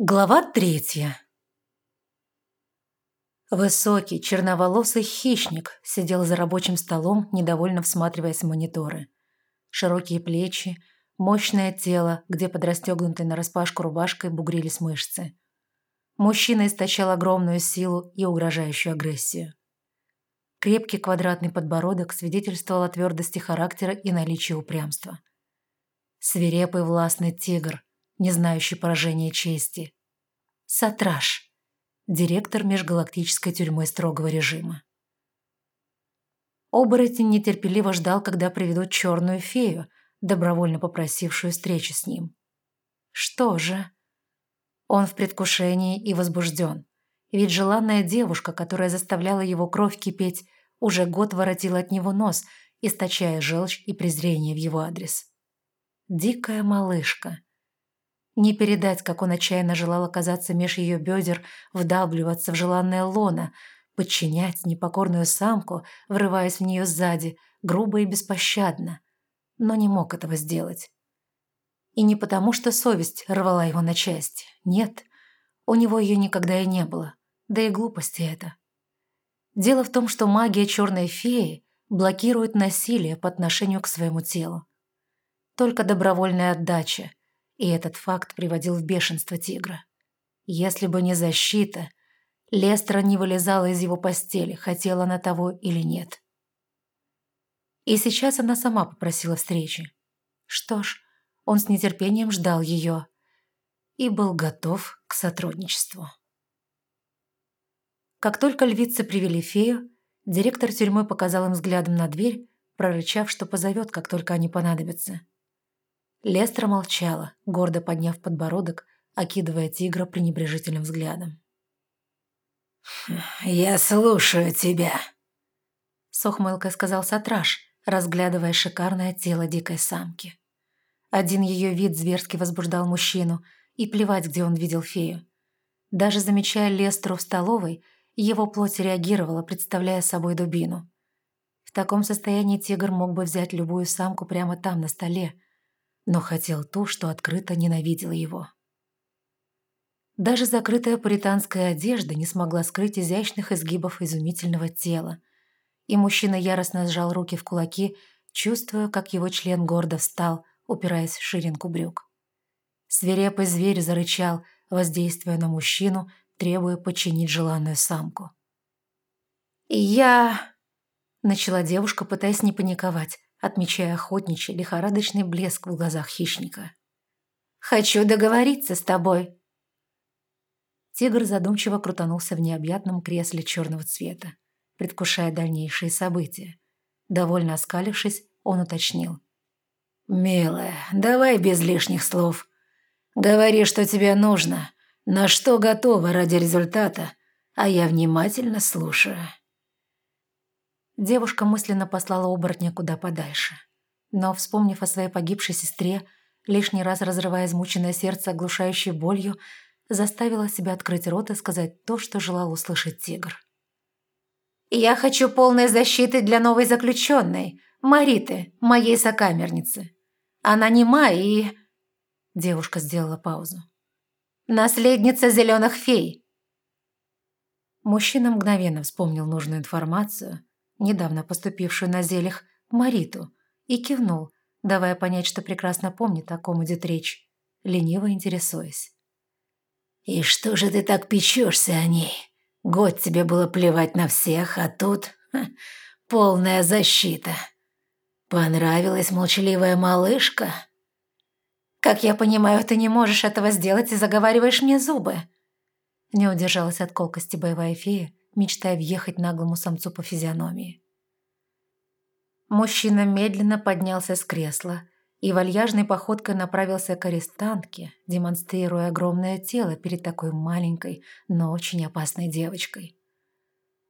Глава третья. Высокий, черноволосый хищник сидел за рабочим столом, недовольно всматриваясь в мониторы. Широкие плечи, мощное тело, где под расстегнутой нараспашку рубашкой бугрились мышцы. Мужчина источал огромную силу и угрожающую агрессию. Крепкий квадратный подбородок свидетельствовал о твердости характера и наличии упрямства. Свирепый властный тигр – не знающий поражения чести. Сатраш, директор межгалактической тюрьмы строгого режима. Оборотень нетерпеливо ждал, когда приведут черную фею, добровольно попросившую встречи с ним. Что же? Он в предвкушении и возбужден. Ведь желанная девушка, которая заставляла его кровь кипеть, уже год воротила от него нос, источая желчь и презрение в его адрес. Дикая малышка, не передать, как он отчаянно желал оказаться меж ее бедер, вдавливаться в желанное лоно, подчинять непокорную самку, врываясь в нее сзади, грубо и беспощадно. Но не мог этого сделать. И не потому, что совесть рвала его на части. Нет, у него ее никогда и не было. Да и глупости это. Дело в том, что магия черной феи блокирует насилие по отношению к своему телу. Только добровольная отдача – и этот факт приводил в бешенство тигра. Если бы не защита, Лестра не вылезала из его постели, хотела она того или нет. И сейчас она сама попросила встречи. Что ж, он с нетерпением ждал ее и был готов к сотрудничеству. Как только львицы привели фею, директор тюрьмы показал им взглядом на дверь, прорычав, что позовет, как только они понадобятся. Лестра молчала, гордо подняв подбородок, окидывая тигра пренебрежительным взглядом. «Я слушаю тебя», — с ухмылкой сказал Сатраш, разглядывая шикарное тело дикой самки. Один ее вид зверски возбуждал мужчину, и плевать, где он видел фею. Даже замечая Лестру в столовой, его плоть реагировала, представляя собой дубину. В таком состоянии тигр мог бы взять любую самку прямо там, на столе, но хотел ту, что открыто ненавидела его. Даже закрытая пуританская одежда не смогла скрыть изящных изгибов изумительного тела, и мужчина яростно сжал руки в кулаки, чувствуя, как его член гордо встал, упираясь в ширинку брюк. Свирепый зверь зарычал, воздействуя на мужчину, требуя подчинить желанную самку. «Я...» — начала девушка, пытаясь не паниковать, отмечая охотничий лихорадочный блеск в глазах хищника. «Хочу договориться с тобой». Тигр задумчиво крутанулся в необъятном кресле черного цвета, предвкушая дальнейшие события. Довольно оскалившись, он уточнил. «Милая, давай без лишних слов. Говори, что тебе нужно, на что готова ради результата, а я внимательно слушаю». Девушка мысленно послала оборотня куда подальше. Но, вспомнив о своей погибшей сестре, лишний раз разрывая измученное сердце оглушающей болью, заставила себя открыть рот и сказать то, что желал услышать тигр. «Я хочу полной защиты для новой заключенной, Мариты, моей сокамерницы. Она не и...» Девушка сделала паузу. «Наследница зеленых фей». Мужчина мгновенно вспомнил нужную информацию недавно поступившую на зелях, Мариту, и кивнул, давая понять, что прекрасно помнит, о ком идет речь, лениво интересуясь. «И что же ты так печешься о ней? Год тебе было плевать на всех, а тут ха, полная защита. Понравилась молчаливая малышка?» «Как я понимаю, ты не можешь этого сделать и заговариваешь мне зубы». Не удержалась от колкости боевая фея, мечтая въехать наглому самцу по физиономии. Мужчина медленно поднялся с кресла и вальяжной походкой направился к арестантке, демонстрируя огромное тело перед такой маленькой, но очень опасной девочкой.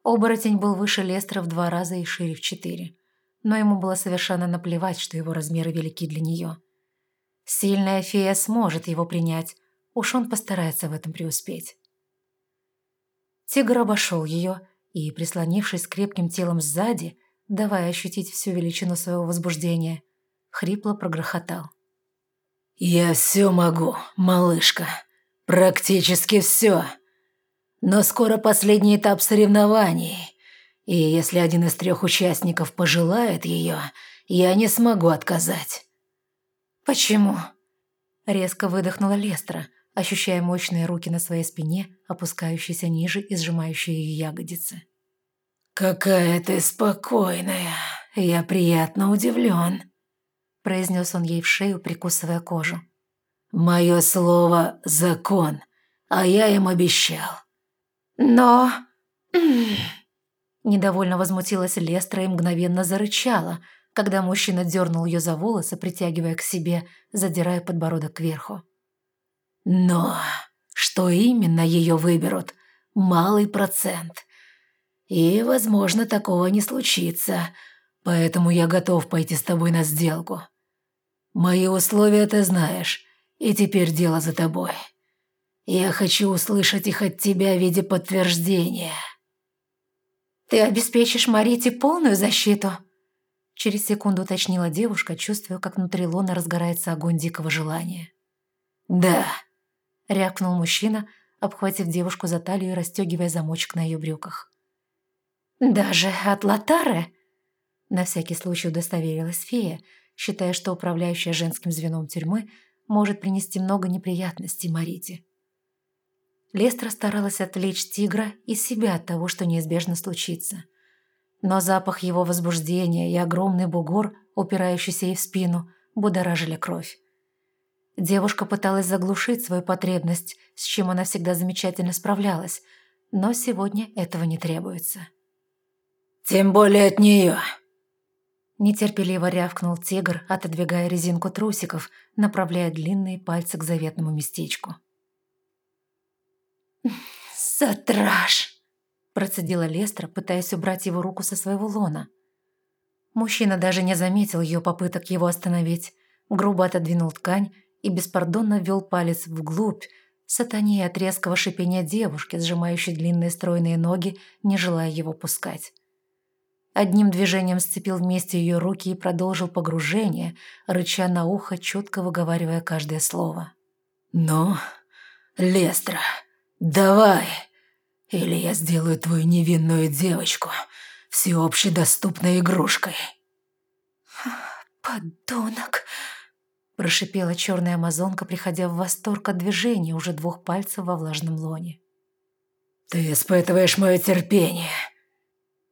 Оборотень был выше Лестра в два раза и шире в четыре, но ему было совершенно наплевать, что его размеры велики для нее. Сильная фея сможет его принять, уж он постарается в этом преуспеть. Тигр обошел ее и, прислонившись крепким телом сзади, давая ощутить всю величину своего возбуждения, хрипло прогрохотал. «Я все могу, малышка. Практически все. Но скоро последний этап соревнований. И если один из трех участников пожелает ее, я не смогу отказать. Почему? Резко выдохнула Лестра, ощущая мощные руки на своей спине, опускающиеся ниже и сжимающие ее ягодицы. «Какая ты спокойная. Я приятно удивлен», – произнес он ей в шею, прикусывая кожу. «Мое слово – закон, а я им обещал». «Но...» Недовольно возмутилась Лестра и мгновенно зарычала, когда мужчина дернул ее за волосы, притягивая к себе, задирая подбородок кверху. «Но что именно ее выберут? Малый процент. И, возможно, такого не случится, поэтому я готов пойти с тобой на сделку. Мои условия ты знаешь, и теперь дело за тобой. Я хочу услышать их от тебя в виде подтверждения». «Ты обеспечишь Марите полную защиту?» Через секунду уточнила девушка, чувствуя, как внутри лона разгорается огонь дикого желания. «Да», — рявкнул мужчина, обхватив девушку за талию и расстегивая замочек на ее брюках. «Даже от Латары?» На всякий случай удостоверилась фея, считая, что управляющая женским звеном тюрьмы может принести много неприятностей Марите. Лестра старалась отвлечь тигра и себя от того, что неизбежно случится. Но запах его возбуждения и огромный бугор, упирающийся ей в спину, будоражили кровь. Девушка пыталась заглушить свою потребность, с чем она всегда замечательно справлялась, но сегодня этого не требуется. «Тем более от нее!» Нетерпеливо рявкнул тигр, отодвигая резинку трусиков, направляя длинные пальцы к заветному местечку. «Затраж!» – процедила Лестра, пытаясь убрать его руку со своего лона. Мужчина даже не заметил ее попыток его остановить, грубо отодвинул ткань и беспардонно ввел палец вглубь, сатанея от резкого шипения девушки, сжимающей длинные стройные ноги, не желая его пускать. Одним движением сцепил вместе ее руки и продолжил погружение, рыча на ухо, четко выговаривая каждое слово. «Ну, Лестра, давай, или я сделаю твою невинную девочку всеобщедоступной игрушкой». «Подонок!» Прошипела черная амазонка, приходя в восторг от движения уже двух пальцев во влажном лоне. «Ты испытываешь мое терпение!»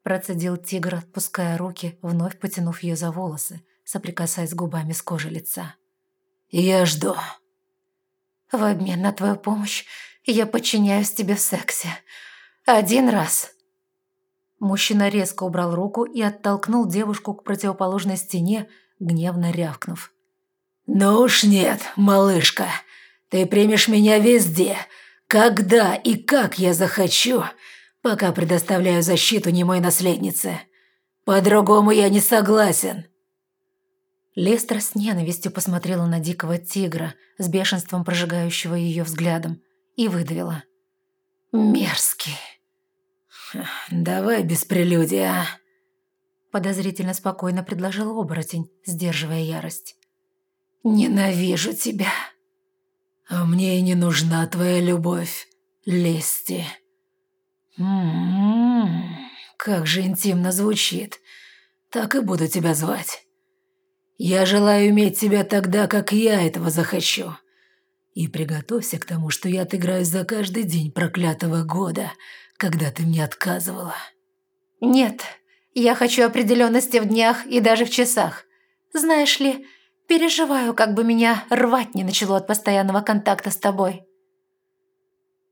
Процедил тигр, отпуская руки, вновь потянув ее за волосы, соприкасаясь губами с кожей лица. «Я жду». «В обмен на твою помощь я подчиняюсь тебе в сексе. Один раз». Мужчина резко убрал руку и оттолкнул девушку к противоположной стене, гневно рявкнув. «Ну уж нет, малышка, ты примешь меня везде, когда и как я захочу, пока предоставляю защиту немой наследнице. По-другому я не согласен». Лестер с ненавистью посмотрела на дикого тигра, с бешенством прожигающего ее взглядом, и выдавила. «Мерзкий». «Давай без прелюдии, а?» Подозрительно спокойно предложил оборотень, сдерживая ярость. «Ненавижу тебя. А мне и не нужна твоя любовь, Лести». «М-м-м, как же интимно звучит. Так и буду тебя звать. Я желаю иметь тебя тогда, как я этого захочу. И приготовься к тому, что я отыграюсь за каждый день проклятого года, когда ты мне отказывала». «Нет, я хочу определенности в днях и даже в часах. Знаешь ли, Переживаю, как бы меня рвать не начало от постоянного контакта с тобой».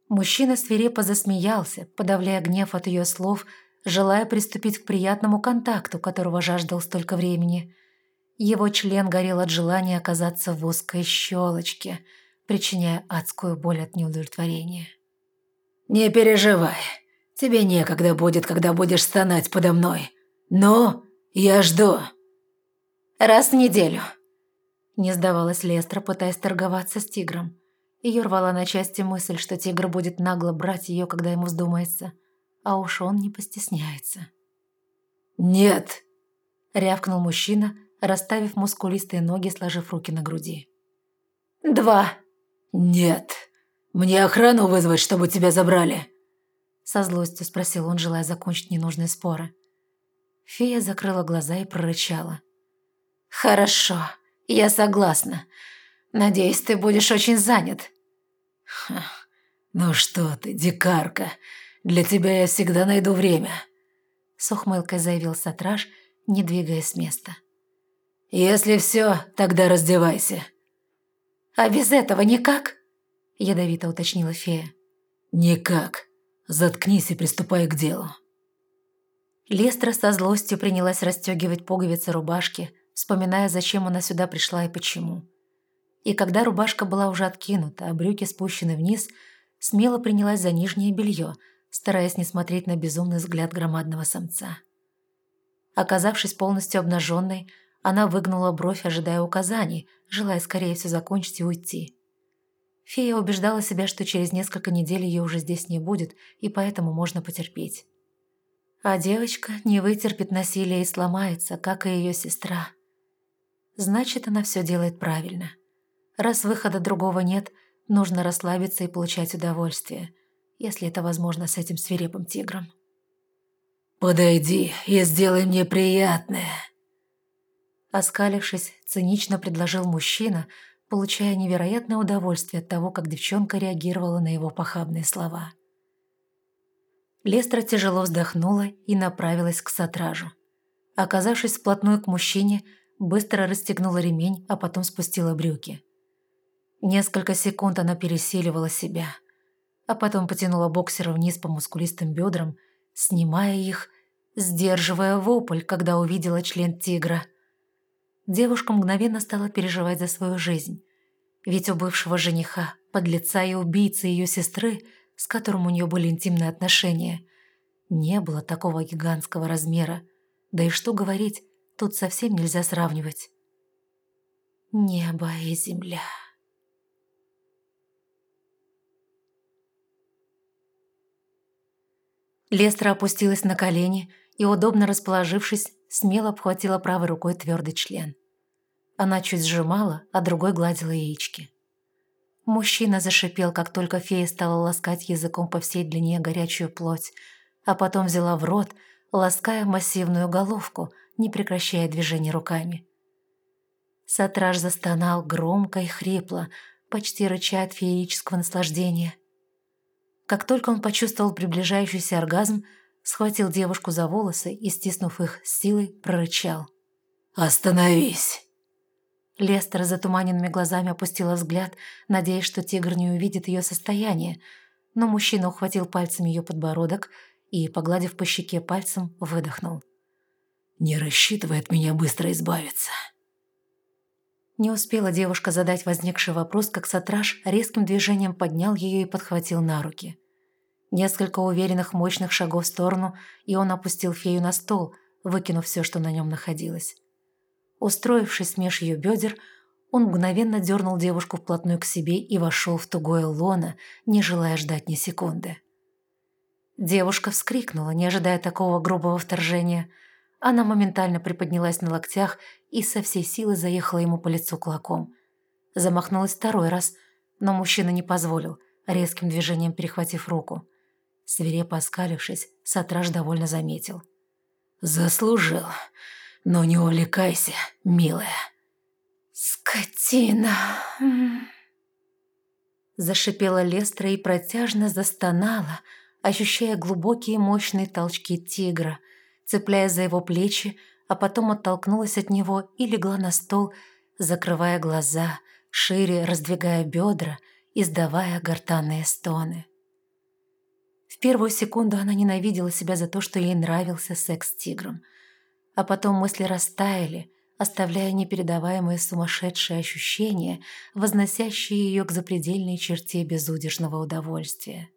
Мужчина свирепо засмеялся, подавляя гнев от ее слов, желая приступить к приятному контакту, которого жаждал столько времени. Его член горел от желания оказаться в узкой щелочке, причиняя адскую боль от неудовлетворения. «Не переживай, тебе некогда будет, когда будешь стонать подо мной. Но я жду». «Раз в неделю», не сдавалась Лестра, пытаясь торговаться с тигром. Ее рвала на части мысль, что тигр будет нагло брать ее, когда ему вздумается. А уж он не постесняется. «Нет!» – рявкнул мужчина, расставив мускулистые ноги, сложив руки на груди. «Два!» «Нет! «Мне охрану вызвать, чтобы тебя забрали?» Со злостью спросил он, желая закончить ненужные споры. Фея закрыла глаза и прорычала. «Хорошо, я согласна. Надеюсь, ты будешь очень занят». Ха, «Ну что ты, дикарка, для тебя я всегда найду время», с ухмылкой заявил Сатраж, не двигаясь с места. «Если все, тогда раздевайся». «А без этого никак?» Ядовито уточнила фея. «Никак. Заткнись и приступай к делу». Лестра со злостью принялась расстегивать пуговицы рубашки, вспоминая, зачем она сюда пришла и почему. И когда рубашка была уже откинута, а брюки спущены вниз, смело принялась за нижнее белье, стараясь не смотреть на безумный взгляд громадного самца. Оказавшись полностью обнаженной, она выгнула бровь, ожидая указаний, желая скорее все закончить и уйти. Фея убеждала себя, что через несколько недель ее уже здесь не будет, и поэтому можно потерпеть. А девочка не вытерпит насилия и сломается, как и ее сестра. Значит, она все делает правильно. Раз выхода другого нет, нужно расслабиться и получать удовольствие, если это возможно с этим свирепым тигром. «Подойди и сделай мне приятное», Оскалившись, цинично предложил мужчина, получая невероятное удовольствие от того, как девчонка реагировала на его похабные слова. Лестра тяжело вздохнула и направилась к сатражу. Оказавшись вплотную к мужчине, быстро расстегнула ремень, а потом спустила брюки. Несколько секунд она пересиливала себя, а потом потянула боксера вниз по мускулистым бедрам, снимая их, сдерживая вопль, когда увидела член тигра – девушка мгновенно стала переживать за свою жизнь. Ведь у бывшего жениха, подлеца и убийцы ее сестры, с которым у нее были интимные отношения, не было такого гигантского размера. Да и что говорить, тут совсем нельзя сравнивать. Небо и земля. Лестра опустилась на колени и, удобно расположившись, смело обхватила правой рукой твердый член. Она чуть сжимала, а другой гладила яички. Мужчина зашипел, как только фея стала ласкать языком по всей длине горячую плоть, а потом взяла в рот, лаская массивную головку, не прекращая движений руками. Сатраж застонал громко и хрипло, почти рыча от феерического наслаждения. Как только он почувствовал приближающийся оргазм, схватил девушку за волосы и, стиснув их силой, прорычал. «Остановись!» Лестер затуманенными глазами опустила взгляд, надеясь, что тигр не увидит ее состояние, но мужчина ухватил пальцем ее подбородок и, погладив по щеке пальцем, выдохнул. «Не рассчитывай от меня быстро избавиться!» Не успела девушка задать возникший вопрос, как Сатраж резким движением поднял ее и подхватил на руки. Несколько уверенных мощных шагов в сторону, и он опустил фею на стол, выкинув все, что на нем находилось. Устроившись меж ее бедер, он мгновенно дернул девушку вплотную к себе и вошел в тугое лоно, не желая ждать ни секунды. Девушка вскрикнула, не ожидая такого грубого вторжения. Она моментально приподнялась на локтях и со всей силы заехала ему по лицу кулаком. Замахнулась второй раз, но мужчина не позволил, резким движением перехватив руку. Свирепо оскалившись, Сатраж довольно заметил. «Заслужил. Но не увлекайся, милая». «Скотина!» Зашипела Лестра и протяжно застонала, ощущая глубокие мощные толчки тигра, цепляясь за его плечи, а потом оттолкнулась от него и легла на стол, закрывая глаза, шире раздвигая бедра, издавая гортанные стоны. В первую секунду она ненавидела себя за то, что ей нравился секс с тигром. А потом мысли растаяли, оставляя непередаваемые сумасшедшие ощущения, возносящие ее к запредельной черте безудержного удовольствия.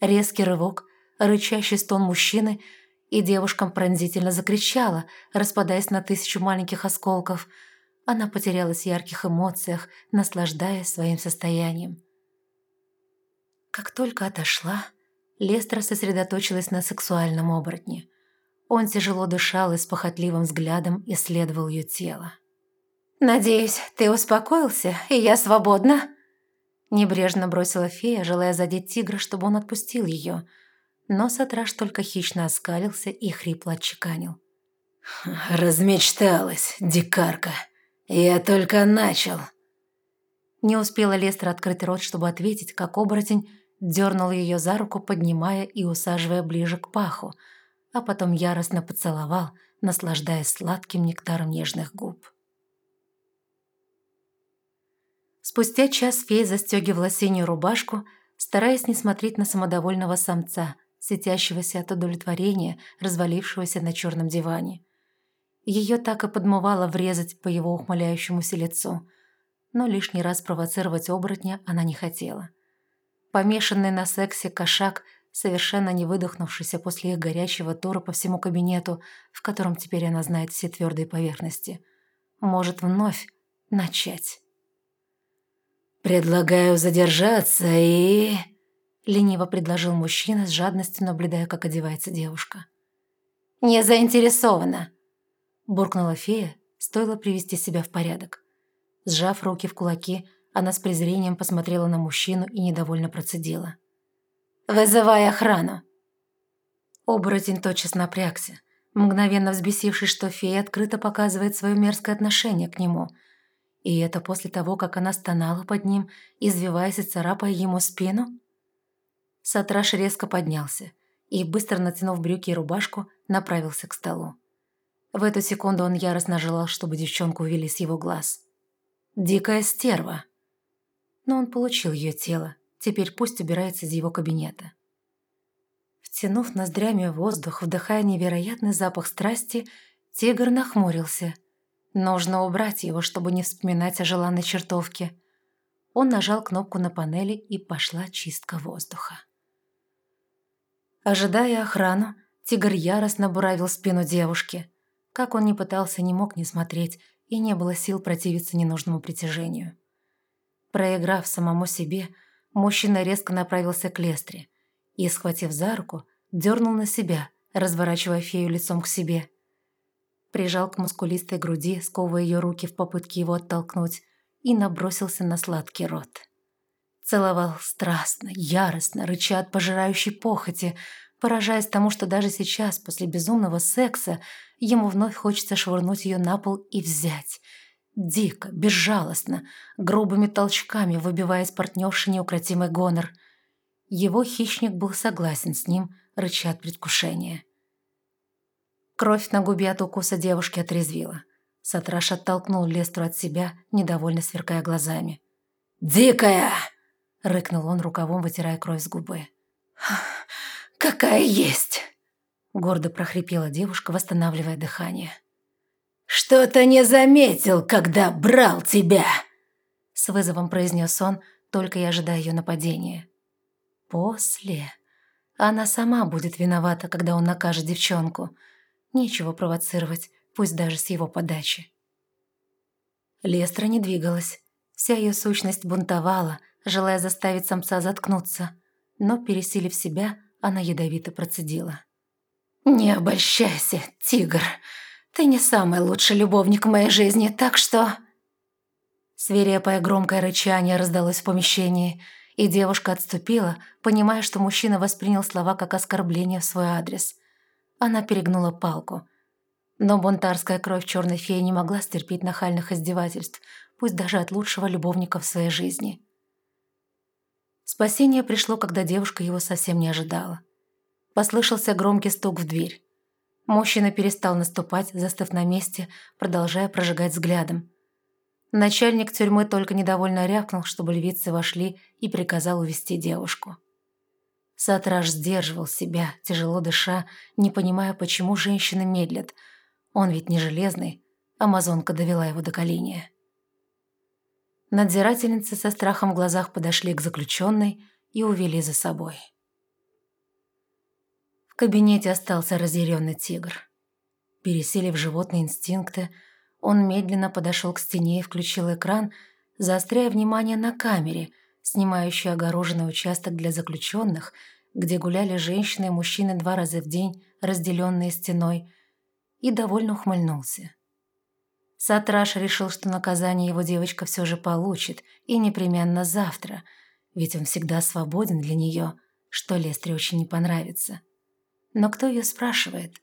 Резкий рывок, рычащий стон мужчины, и девушка пронзительно закричала, распадаясь на тысячу маленьких осколков. Она потерялась в ярких эмоциях, наслаждаясь своим состоянием. Как только отошла, Лестра сосредоточилась на сексуальном оборотне. Он тяжело дышал и с похотливым взглядом исследовал ее тело. «Надеюсь, ты успокоился, и я свободна?» Небрежно бросила фея, желая задеть тигра, чтобы он отпустил ее. Но Сатраш только хищно оскалился и хрипло отчеканил. «Размечталась, дикарка. Я только начал». Не успела Лестер открыть рот, чтобы ответить, как оборотень дернул ее за руку, поднимая и усаживая ближе к паху, а потом яростно поцеловал, наслаждаясь сладким нектаром нежных губ. Спустя час фея застегивала синюю рубашку, стараясь не смотреть на самодовольного самца, светящегося от удовлетворения, развалившегося на черном диване. Ее так и подмывало врезать по его ухмыляющемуся лицу, но лишний раз провоцировать оборотня она не хотела. Помешанный на сексе кошак, совершенно не выдохнувшийся после их горячего тура по всему кабинету, в котором теперь она знает все твердые поверхности, может вновь начать. «Предлагаю задержаться и...» Лениво предложил мужчина с жадностью, наблюдая, как одевается девушка. «Не заинтересована!» Буркнула фея, стоило привести себя в порядок. Сжав руки в кулаки, она с презрением посмотрела на мужчину и недовольно процедила. «Вызывай охрану!» Оборотень тотчас напрягся, мгновенно взбесившись, что фея открыто показывает свое мерзкое отношение к нему – и это после того, как она стонала под ним, извиваясь и царапая ему спину? Сатраш резко поднялся и, быстро натянув брюки и рубашку, направился к столу. В эту секунду он яростно желал, чтобы девчонку увели с его глаз. Дикая стерва. Но он получил ее тело, теперь пусть убирается из его кабинета. Втянув ноздрями воздух, вдыхая невероятный запах страсти, тигр нахмурился – Нужно убрать его, чтобы не вспоминать о желанной чертовке. Он нажал кнопку на панели, и пошла чистка воздуха. Ожидая охрану, тигр яростно буравил спину девушки. Как он ни пытался, не мог не смотреть, и не было сил противиться ненужному притяжению. Проиграв самому себе, мужчина резко направился к Лестре и, схватив за руку, дернул на себя, разворачивая фею лицом к себе – прижал к мускулистой груди, сковывая ее руки в попытке его оттолкнуть, и набросился на сладкий рот. Целовал страстно, яростно, рыча от пожирающей похоти, поражаясь тому, что даже сейчас, после безумного секса, ему вновь хочется швырнуть ее на пол и взять. Дико, безжалостно, грубыми толчками выбивая из партнерши неукротимый гонор. Его хищник был согласен с ним, рыча от предвкушения. Кровь на губе от укуса девушки отрезвила. Сатраш оттолкнул Лестру от себя, недовольно сверкая глазами. «Дикая!» — рыкнул он рукавом, вытирая кровь с губы. «Какая есть!» — гордо прохрипела девушка, восстанавливая дыхание. «Что-то не заметил, когда брал тебя!» С вызовом произнес он, только и ожидая ее нападения. «После...» Она сама будет виновата, когда он накажет девчонку — Нечего провоцировать, пусть даже с его подачи. Лестра не двигалась. Вся ее сущность бунтовала, желая заставить самца заткнуться. Но, пересилив себя, она ядовито процедила. «Не обольщайся, тигр. Ты не самый лучший любовник в моей жизни, так что...» Свирепое громкое рычание раздалось в помещении, и девушка отступила, понимая, что мужчина воспринял слова как оскорбление в свой адрес. Она перегнула палку. Но бунтарская кровь черной феи не могла стерпеть нахальных издевательств, пусть даже от лучшего любовника в своей жизни. Спасение пришло, когда девушка его совсем не ожидала. Послышался громкий стук в дверь. Мужчина перестал наступать, застыв на месте, продолжая прожигать взглядом. Начальник тюрьмы только недовольно рявкнул, чтобы львицы вошли, и приказал увести девушку. Сатраж сдерживал себя, тяжело дыша, не понимая, почему женщины медлят. Он ведь не железный. Амазонка довела его до коления. Надзирательницы со страхом в глазах подошли к заключенной и увели за собой. В кабинете остался разъяренный тигр. Переселив животные инстинкты, он медленно подошел к стене и включил экран, заостряя внимание на камере – снимающую огороженный участок для заключенных, где гуляли женщины и мужчины два раза в день, разделенные стеной, и довольно ухмыльнулся. Сатраш решил, что наказание его девочка все же получит, и непременно завтра – ведь он всегда свободен для нее, что Лестре очень не понравится. Но кто ее спрашивает?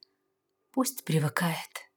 Пусть привыкает.